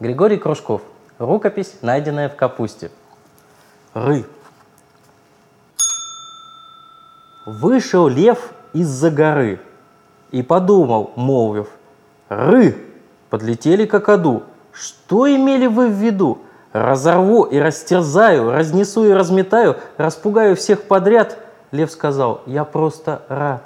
Григорий Кружков. Рукопись, найденная в капусте. Ры. Вышел лев из-за горы и подумал, молвив, «Ры!» Подлетели к. Что имели вы в виду? Разорву и растерзаю, разнесу и разметаю, распугаю всех подряд. Лев сказал, я просто рад.